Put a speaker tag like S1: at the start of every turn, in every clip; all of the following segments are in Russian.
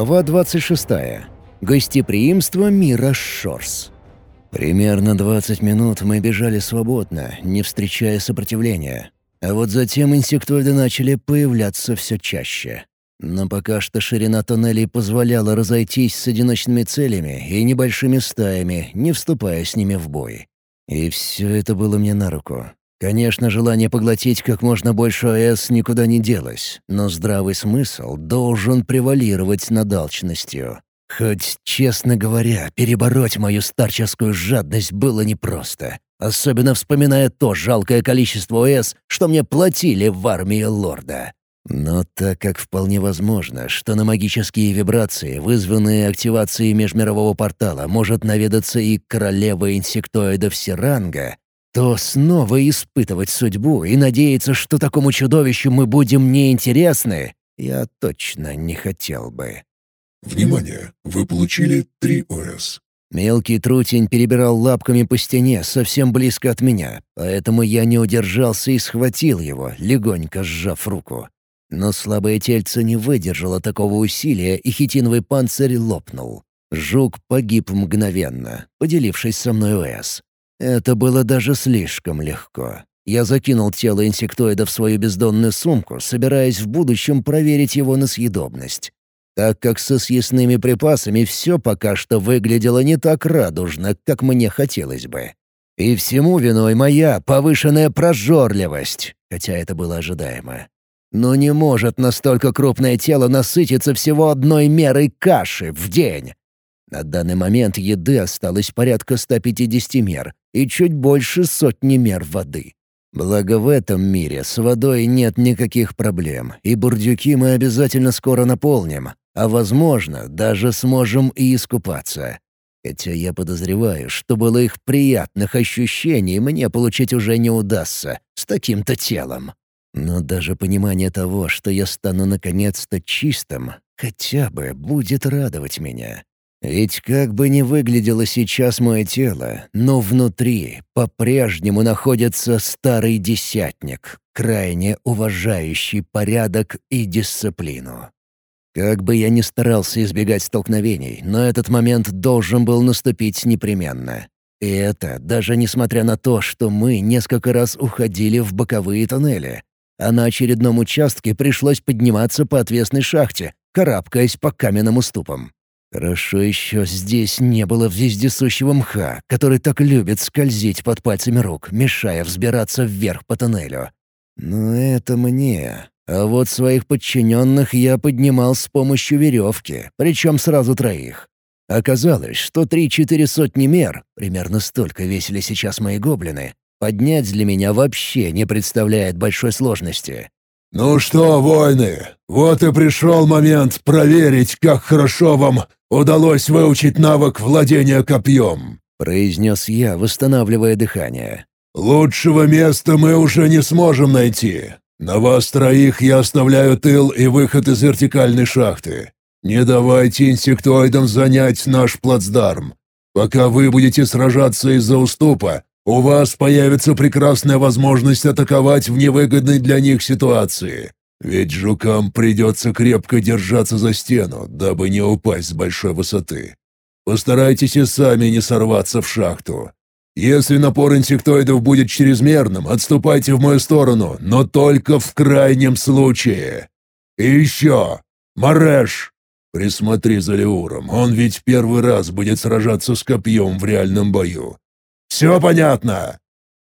S1: Глава 26. Гостеприимство мира Шорс. Примерно 20 минут мы бежали свободно, не встречая сопротивления. А вот затем инсектоиды начали появляться все чаще. Но пока что ширина тоннелей позволяла разойтись с одиночными целями и небольшими стаями, не вступая с ними в бой. И все это было мне на руку. Конечно, желание поглотить как можно больше АЭС никуда не делось, но здравый смысл должен превалировать над алчностью. Хоть, честно говоря, перебороть мою старческую жадность было непросто. Особенно вспоминая то жалкое количество ОС, что мне платили в армии лорда. Но так как вполне возможно, что на магические вибрации, вызванные активацией межмирового портала, может наведаться и королева инсектоидов Сиранга, то снова испытывать судьбу и надеяться, что такому чудовищу мы будем неинтересны, я точно не хотел бы.
S2: Внимание! Вы получили три ОС.
S1: Мелкий трутень перебирал лапками по стене совсем близко от меня, поэтому я не удержался и схватил его, легонько сжав руку. Но слабое тельце не выдержало такого усилия, и хитиновый панцирь лопнул. Жук погиб мгновенно, поделившись со мной ОС. Это было даже слишком легко. Я закинул тело инсектоида в свою бездонную сумку, собираясь в будущем проверить его на съедобность. Так как со съестными припасами все пока что выглядело не так радужно, как мне хотелось бы. И всему виной моя повышенная прожорливость, хотя это было ожидаемо. Но не может настолько крупное тело насытиться всего одной мерой каши в день. На данный момент еды осталось порядка 150 мер и чуть больше сотни мер воды. Благо в этом мире с водой нет никаких проблем, и бурдюки мы обязательно скоро наполним, а, возможно, даже сможем и искупаться. Хотя я подозреваю, что было их приятных ощущений мне получить уже не удастся с таким-то телом. Но даже понимание того, что я стану наконец-то чистым, хотя бы будет радовать меня. Ведь как бы ни выглядело сейчас мое тело, но внутри по-прежнему находится старый десятник, крайне уважающий порядок и дисциплину. Как бы я ни старался избегать столкновений, но этот момент должен был наступить непременно. И это даже несмотря на то, что мы несколько раз уходили в боковые тоннели, а на очередном участке пришлось подниматься по отвесной шахте, карабкаясь по каменным уступам. Хорошо еще здесь не было вездесущего мха, который так любит скользить под пальцами рук, мешая взбираться вверх по тоннелю. Но это мне. А вот своих подчиненных я поднимал с помощью веревки, причем сразу троих. Оказалось, что три-четыре сотни мер, примерно столько весили сейчас мои гоблины, поднять для меня вообще не представляет большой сложности.
S2: «Ну что, воины, вот и пришел момент проверить, как хорошо вам удалось выучить навык владения копьем», —
S1: произнес я, восстанавливая дыхание.
S2: «Лучшего места мы уже не сможем найти. На вас троих я оставляю тыл и выход из вертикальной шахты. Не давайте инсектоидам занять наш плацдарм. Пока вы будете сражаться из-за уступа, у вас появится прекрасная возможность атаковать в невыгодной для них ситуации. Ведь жукам придется крепко держаться за стену, дабы не упасть с большой высоты. Постарайтесь и сами не сорваться в шахту. Если напор инсектоидов будет чрезмерным, отступайте в мою сторону, но только в крайнем случае. И еще, Мареш, присмотри за Леуром, он ведь первый раз будет сражаться с копьем в реальном бою. Все понятно?»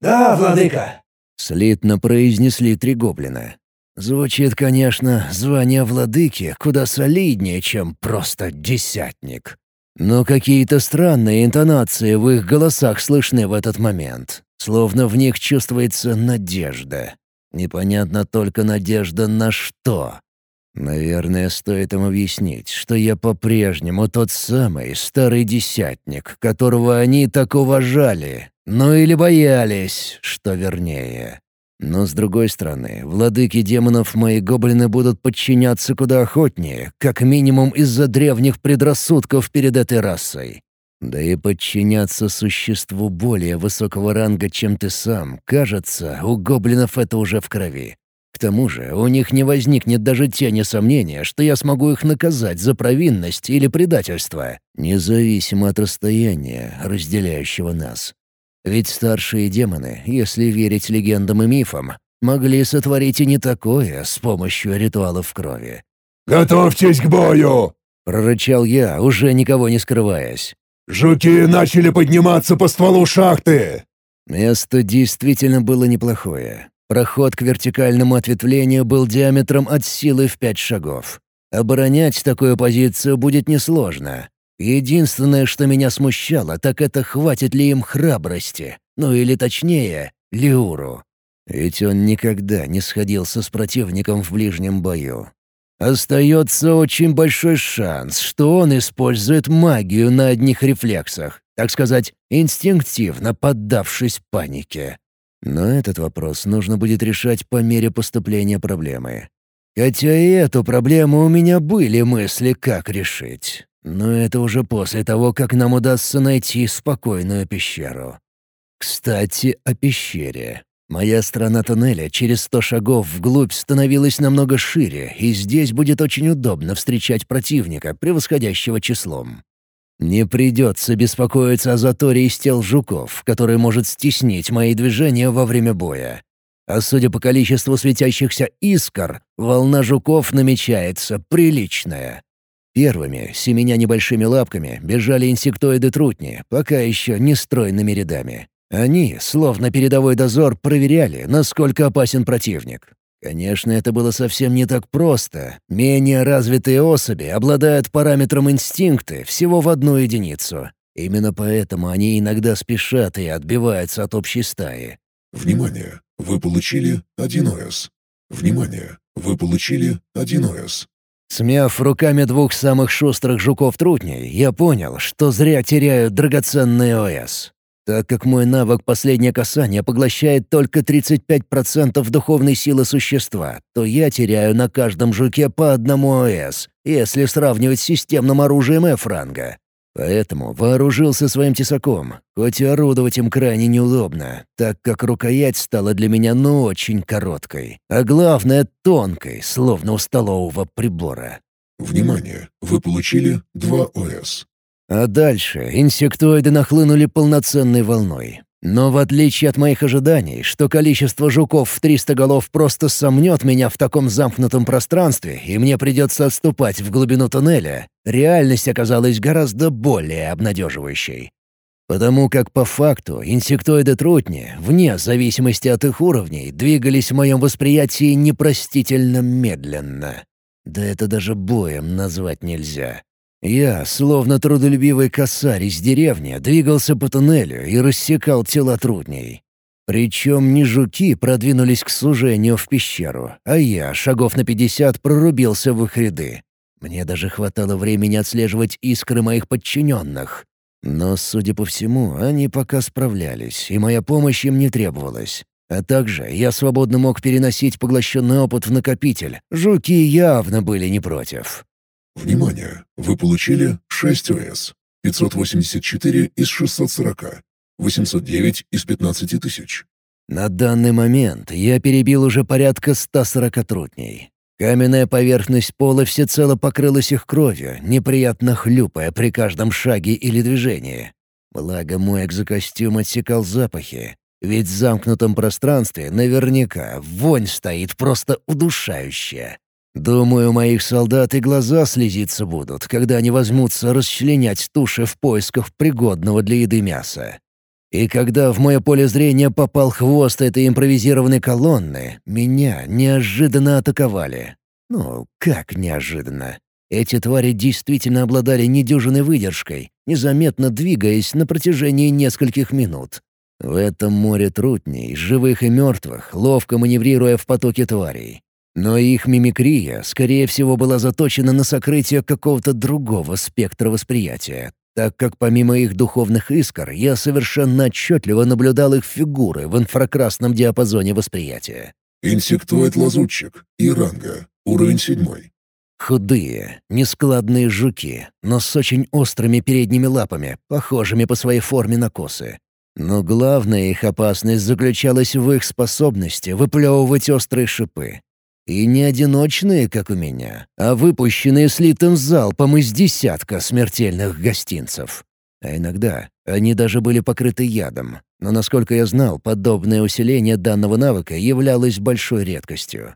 S3: «Да, владыка», —
S1: слитно произнесли три гоблина. Звучит, конечно, звание владыки куда солиднее, чем просто десятник. Но какие-то странные интонации в их голосах слышны в этот момент, словно в них чувствуется надежда. Непонятно только надежда на что. Наверное, стоит им объяснить, что я по-прежнему тот самый старый десятник, которого они так уважали, ну или боялись, что вернее. Но с другой стороны, владыки демонов мои гоблины будут подчиняться куда охотнее, как минимум из-за древних предрассудков перед этой расой. Да и подчиняться существу более высокого ранга, чем ты сам, кажется, у гоблинов это уже в крови. К тому же у них не возникнет даже тени сомнения, что я смогу их наказать за провинность или предательство, независимо от расстояния, разделяющего нас. Ведь старшие демоны, если верить легендам и мифам, могли сотворить и не такое с помощью ритуалов крови.
S2: «Готовьтесь к бою!»
S1: — прорычал я, уже никого не скрываясь.
S2: «Жуки начали подниматься по стволу шахты!»
S1: Место действительно было неплохое. Проход к вертикальному ответвлению был диаметром от силы в пять шагов. Оборонять такую позицию будет несложно. Единственное, что меня смущало, так это хватит ли им храбрости. Ну или точнее, Леуру. Ведь он никогда не сходился с противником в ближнем бою. Остается очень большой шанс, что он использует магию на одних рефлексах, так сказать, инстинктивно поддавшись панике. Но этот вопрос нужно будет решать по мере поступления проблемы. Хотя и эту проблему у меня были мысли, как решить. Но это уже после того, как нам удастся найти спокойную пещеру. Кстати, о пещере. Моя страна тоннеля через сто шагов вглубь становилась намного шире, и здесь будет очень удобно встречать противника, превосходящего числом. Не придется беспокоиться о заторе из тел жуков, который может стеснить мои движения во время боя. А судя по количеству светящихся искр, волна жуков намечается приличная. Первыми, семеня небольшими лапками, бежали инсектоиды-трутни, пока еще не стройными рядами. Они, словно передовой дозор, проверяли, насколько опасен противник. Конечно, это было совсем не так просто. Менее развитые особи обладают параметром инстинкты всего в одну единицу. Именно поэтому они иногда спешат и отбиваются от общей стаи.
S2: Внимание! Вы получили один ОС. Внимание! Вы получили один ОС.
S1: Смяв руками двух самых шустрых жуков-трутней, я понял, что зря теряю драгоценный ОС. Так как мой навык «Последнее касание» поглощает только 35% духовной силы существа, то я теряю на каждом жуке по одному ОС, если сравнивать с системным оружием F-ранга. Поэтому вооружился своим тесаком, хоть и орудовать им крайне неудобно, так как рукоять стала для меня ну очень короткой, а главное — тонкой, словно у столового прибора.
S2: Внимание! Вы получили 2 ОС.
S1: А дальше инсектоиды нахлынули полноценной волной. Но в отличие от моих ожиданий, что количество жуков в 300 голов просто сомнет меня в таком замкнутом пространстве, и мне придется отступать в глубину туннеля, реальность оказалась гораздо более обнадеживающей. Потому как по факту инсектоиды трутни, вне зависимости от их уровней, двигались в моем восприятии непростительно медленно. Да это даже боем назвать нельзя. Я, словно трудолюбивый косарь из деревни, двигался по туннелю и рассекал тела трудней. Причем не жуки продвинулись к сужению в пещеру, а я, шагов на пятьдесят, прорубился в их ряды. Мне даже хватало времени отслеживать искры моих подчиненных. Но, судя по всему, они пока справлялись, и моя помощь им не требовалась. А также я свободно мог переносить поглощенный опыт в накопитель. Жуки явно были не против.
S2: Внимание! Вы получили 6 ОС. 584 из 640. 809 из 15 тысяч.
S1: На данный момент я перебил уже порядка 140 трутней. Каменная поверхность пола всецело покрылась их кровью, неприятно хлюпая при каждом шаге или движении. Благо мой экзокостюм отсекал запахи, ведь в замкнутом пространстве наверняка вонь стоит просто удушающая. Думаю, моих солдат и глаза слезиться будут, когда они возьмутся расчленять туши в поисках пригодного для еды мяса. И когда в мое поле зрения попал хвост этой импровизированной колонны, меня неожиданно атаковали. Ну, как неожиданно? Эти твари действительно обладали недюжиной выдержкой, незаметно двигаясь на протяжении нескольких минут. В этом море трутней, живых и мертвых, ловко маневрируя в потоке тварей. Но их мимикрия, скорее всего, была заточена на сокрытие какого-то другого спектра восприятия, так как помимо их духовных искр я совершенно отчетливо наблюдал их фигуры в инфракрасном диапазоне восприятия.
S2: Инсектоид-лазутчик. Иранга. Уровень седьмой.
S1: Худые, нескладные жуки, но с очень острыми передними лапами, похожими по своей форме на косы. Но главная их опасность заключалась в их способности выплевывать острые шипы. И не одиночные, как у меня, а выпущенные слитым залпом из десятка смертельных гостинцев. А иногда они даже были покрыты ядом. Но, насколько я знал, подобное усиление данного навыка являлось большой редкостью.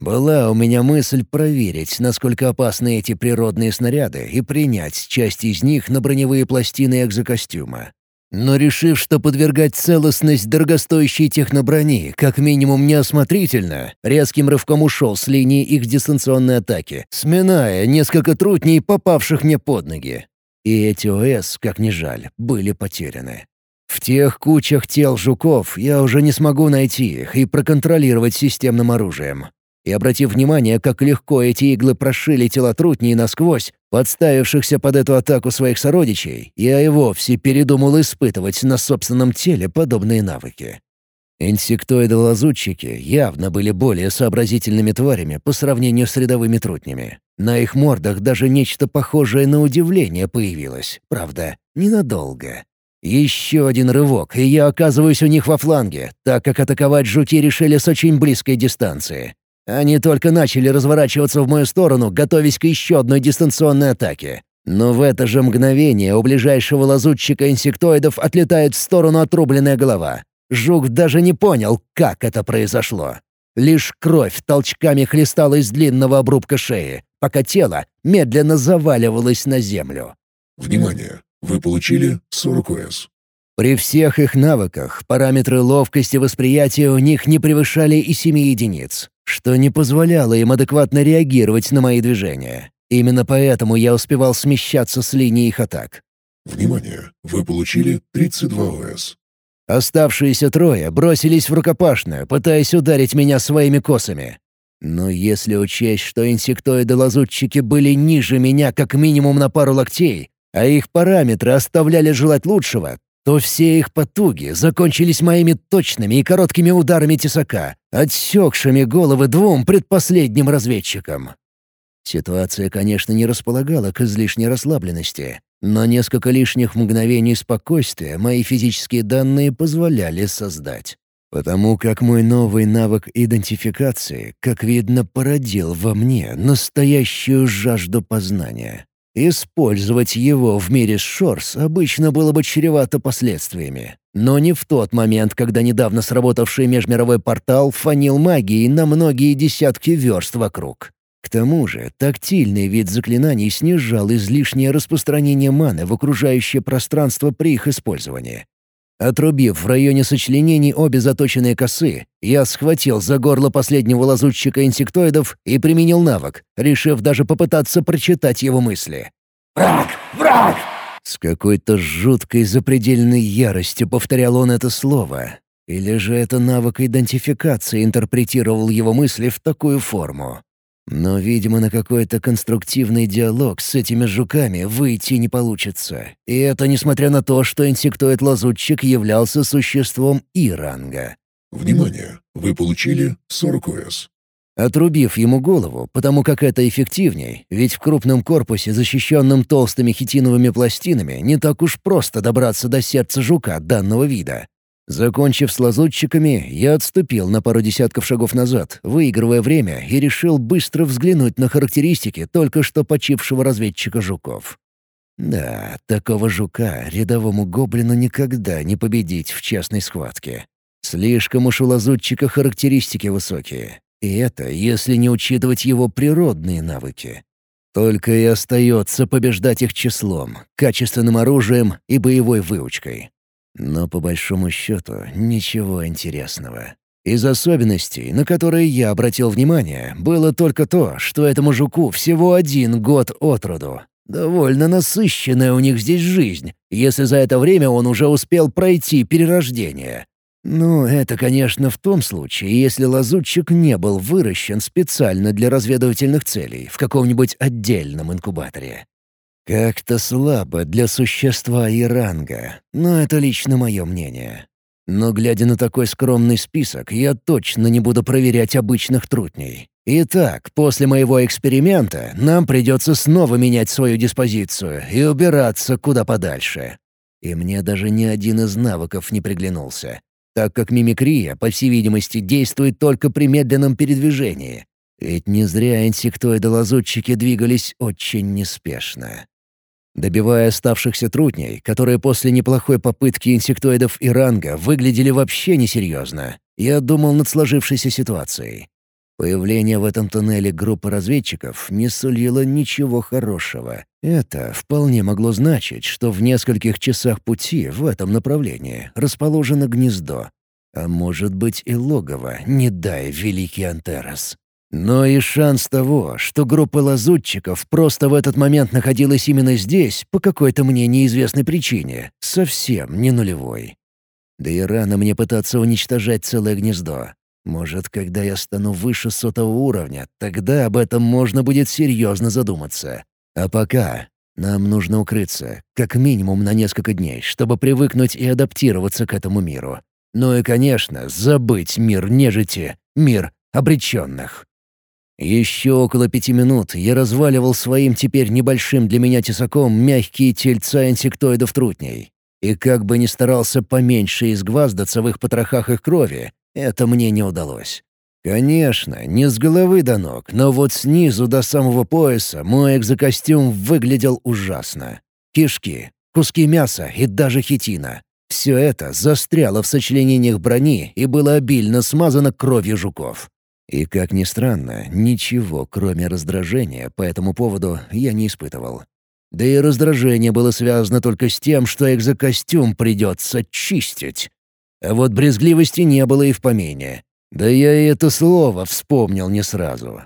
S1: Была у меня мысль проверить, насколько опасны эти природные снаряды, и принять часть из них на броневые пластины экзокостюма. Но решив, что подвергать целостность дорогостоящей техноброни как минимум неосмотрительно, резким рывком ушел с линии их дистанционной атаки, сминая несколько трутней, попавших мне под ноги. И эти ОС, как ни жаль, были потеряны. В тех кучах тел жуков я уже не смогу найти их и проконтролировать системным оружием. И обратив внимание, как легко эти иглы прошили тела трутней насквозь, подставившихся под эту атаку своих сородичей, я и вовсе передумал испытывать на собственном теле подобные навыки. Инсектоиды-лазутчики явно были более сообразительными тварями по сравнению с рядовыми трутнями. На их мордах даже нечто похожее на удивление появилось, правда, ненадолго. Еще один рывок, и я оказываюсь у них во фланге, так как атаковать жуки решили с очень близкой дистанции. Они только начали разворачиваться в мою сторону, готовясь к еще одной дистанционной атаке. Но в это же мгновение у ближайшего лазутчика инсектоидов отлетает в сторону отрубленная голова. Жук даже не понял, как это произошло. Лишь кровь толчками хлестала из длинного обрубка шеи, пока тело медленно заваливалось на землю.
S2: Внимание! Вы получили 40 ОС.
S1: При всех их навыках параметры ловкости восприятия у них не превышали и 7 единиц что не позволяло им адекватно реагировать на мои движения. Именно поэтому я успевал смещаться с линии их атак.
S2: Внимание! Вы получили 32 ОС.
S1: Оставшиеся трое бросились в рукопашную, пытаясь ударить меня своими косами. Но если учесть, что инсектоиды-лазутчики были ниже меня как минимум на пару локтей, а их параметры оставляли желать лучшего, то все их потуги закончились моими точными и короткими ударами тесака, отсекшими головы двум предпоследним разведчикам. Ситуация, конечно, не располагала к излишней расслабленности, но несколько лишних мгновений спокойствия мои физические данные позволяли создать. Потому как мой новый навык идентификации, как видно, породил во мне настоящую жажду познания. Использовать его в мире Шорс обычно было бы чревато последствиями. Но не в тот момент, когда недавно сработавший межмировой портал фанил магией на многие десятки верст вокруг. К тому же, тактильный вид заклинаний снижал излишнее распространение маны в окружающее пространство при их использовании. Отрубив в районе сочленений обе заточенные косы, я схватил за горло последнего лазутчика инсектоидов и применил навык, решив даже попытаться прочитать его мысли.
S3: «Враг! Враг!»
S1: С какой-то жуткой запредельной яростью повторял он это слово. Или же это навык идентификации интерпретировал его мысли в такую форму. Но, видимо, на какой-то конструктивный диалог с этими жуками выйти не получится. И это несмотря на то, что инсектоид-лазутчик являлся существом И-ранга.
S2: Внимание! Вы получили 40 ОС.
S1: Отрубив ему голову, потому как это эффективней, ведь в крупном корпусе, защищенном толстыми хитиновыми пластинами, не так уж просто добраться до сердца жука данного вида. Закончив с лазутчиками, я отступил на пару десятков шагов назад, выигрывая время, и решил быстро взглянуть на характеристики только что почившего разведчика жуков. Да, такого жука рядовому гоблину никогда не победить в честной схватке. Слишком уж у лазутчика характеристики высокие. И это, если не учитывать его природные навыки. Только и остается побеждать их числом, качественным оружием и боевой выучкой. Но по большому счету ничего интересного. Из особенностей, на которые я обратил внимание, было только то, что этому жуку всего один год от роду. Довольно насыщенная у них здесь жизнь, если за это время он уже успел пройти перерождение. Ну, это, конечно, в том случае, если лазутчик не был выращен специально для разведывательных целей в каком-нибудь отдельном инкубаторе. Как-то слабо для существа и ранга, но это лично мое мнение. Но глядя на такой скромный список, я точно не буду проверять обычных трутней. Итак, после моего эксперимента нам придется снова менять свою диспозицию и убираться куда подальше. И мне даже ни один из навыков не приглянулся, так как мимикрия, по всей видимости, действует только при медленном передвижении. Ведь не зря инсектоиды-лазутчики двигались очень неспешно. Добивая оставшихся трутней, которые после неплохой попытки инсектоидов и ранга выглядели вообще несерьезно, я думал над сложившейся ситуацией. Появление в этом туннеле группы разведчиков не сулило ничего хорошего. Это вполне могло значить, что в нескольких часах пути в этом направлении расположено гнездо. А может быть и логово, не дай великий Антерос. Но и шанс того, что группа лазутчиков просто в этот момент находилась именно здесь по какой-то мне неизвестной причине, совсем не нулевой. Да и рано мне пытаться уничтожать целое гнездо. Может, когда я стану выше сотого уровня, тогда об этом можно будет серьезно задуматься. А пока нам нужно укрыться, как минимум на несколько дней, чтобы привыкнуть и адаптироваться к этому миру. Ну и, конечно, забыть мир нежити, мир обреченных. Еще около пяти минут я разваливал своим теперь небольшим для меня тесаком мягкие тельца инсектоидов трутней. И как бы ни старался поменьше изгваздаться в их потрохах их крови, это мне не удалось. Конечно, не с головы до ног, но вот снизу до самого пояса мой экзокостюм выглядел ужасно. Кишки, куски мяса и даже хитина. Все это застряло в сочленениях брони и было обильно смазано кровью жуков. И, как ни странно, ничего, кроме раздражения, по этому поводу я не испытывал. Да и раздражение было связано только с тем, что экзокостюм придется чистить. А вот брезгливости не было и в помине. Да я и это слово вспомнил не сразу.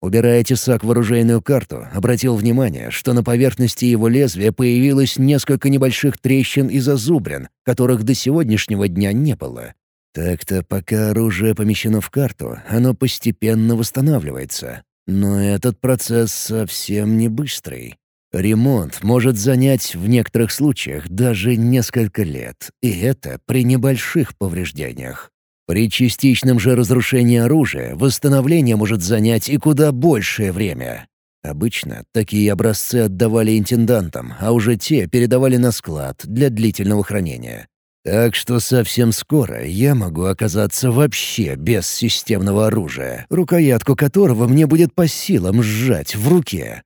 S1: Убирая тесак в оружейную карту, обратил внимание, что на поверхности его лезвия появилось несколько небольших трещин и зазубрин, которых до сегодняшнего дня не было. Так-то пока оружие помещено в карту, оно постепенно восстанавливается. Но этот процесс совсем не быстрый. Ремонт может занять в некоторых случаях даже несколько лет, и это при небольших повреждениях. При частичном же разрушении оружия восстановление может занять и куда большее время. Обычно такие образцы отдавали интендантам, а уже те передавали на склад для длительного хранения. Так что совсем скоро я могу оказаться вообще без системного оружия, рукоятку которого мне будет по силам сжать в руке.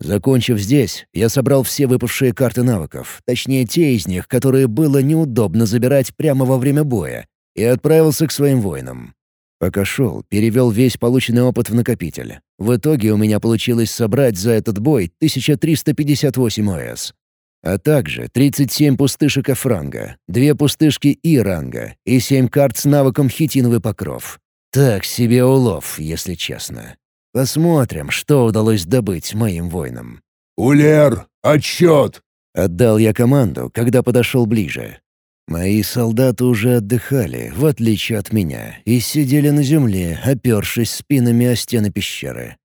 S1: Закончив здесь, я собрал все выпавшие карты навыков, точнее те из них, которые было неудобно забирать прямо во время боя, и отправился к своим воинам. Пока шел, перевел весь полученный опыт в накопитель. В итоге у меня получилось собрать за этот бой 1358 ОС. А также 37 пустышек Афранга, две пустышки И-ранга и 7 карт с навыком хитиновый покров. Так себе улов, если честно. Посмотрим, что удалось добыть моим воинам.
S2: «Улер, отчет!»
S1: — отдал я команду, когда подошел ближе. Мои солдаты уже отдыхали, в отличие от меня, и сидели на земле, опершись спинами о стены пещеры.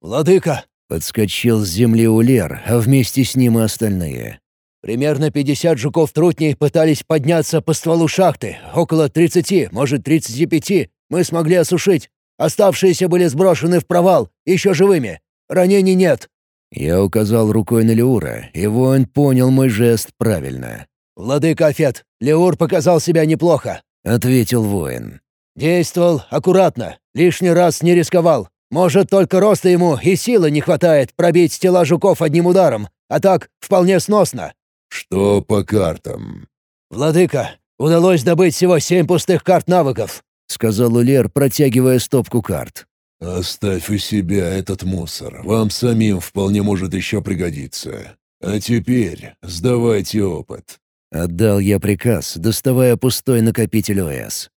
S3: «Владыка!»
S1: — подскочил с земли Улер, а вместе с ним и остальные.
S3: «Примерно пятьдесят жуков-трутней пытались подняться по стволу шахты. Около тридцати, может, тридцати пяти мы смогли осушить. Оставшиеся были сброшены в провал, еще живыми. Ранений нет».
S1: Я указал рукой на Леура, и воин понял мой жест правильно.
S3: «Владыка Афет, Леур показал себя неплохо», —
S1: ответил воин.
S3: «Действовал аккуратно, лишний раз не рисковал. Может, только роста ему и силы не хватает пробить тела жуков одним ударом, а так вполне сносно».
S2: «Что по картам?»
S3: «Владыка, удалось добыть всего семь пустых карт навыков.
S1: — сказал Улер, протягивая стопку карт.
S2: «Оставь у себя этот мусор. Вам самим вполне может еще пригодиться. А теперь сдавайте опыт».
S1: Отдал я приказ, доставая пустой накопитель ОС.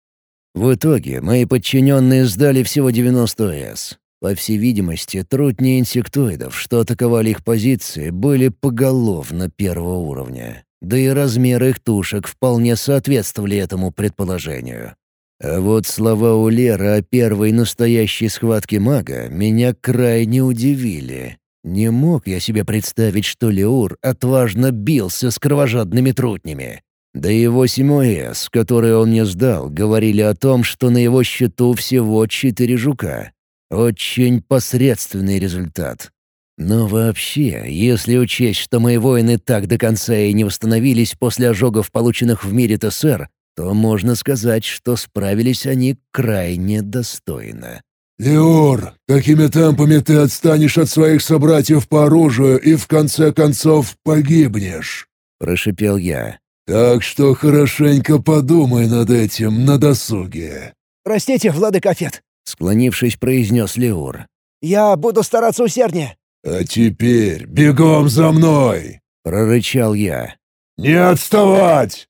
S1: В итоге мои подчиненные сдали всего 90 ОС. По всей видимости, трутни инсектоидов, что атаковали их позиции, были поголовно первого уровня. Да и размеры их тушек вполне соответствовали этому предположению. А вот слова у Леры о первой настоящей схватке мага меня крайне удивили. Не мог я себе представить, что Леур отважно бился с кровожадными трутнями. Да и 8ОС, которые он мне сдал, говорили о том, что на его счету всего четыре жука. Очень посредственный результат. Но вообще, если учесть, что мои воины так до конца и не восстановились после ожогов, полученных в мире ТСР, то можно сказать, что справились они крайне достойно.
S2: «Леор, какими темпами ты отстанешь от своих собратьев по оружию и в конце концов погибнешь?»
S1: — прошипел я.
S2: «Так что хорошенько подумай над этим на досуге».
S3: «Простите, владыка Фет», —
S1: склонившись, произнес Леур.
S3: «Я буду стараться усерднее».
S2: «А теперь бегом за мной!»
S1: — прорычал я.
S2: «Не отставать!»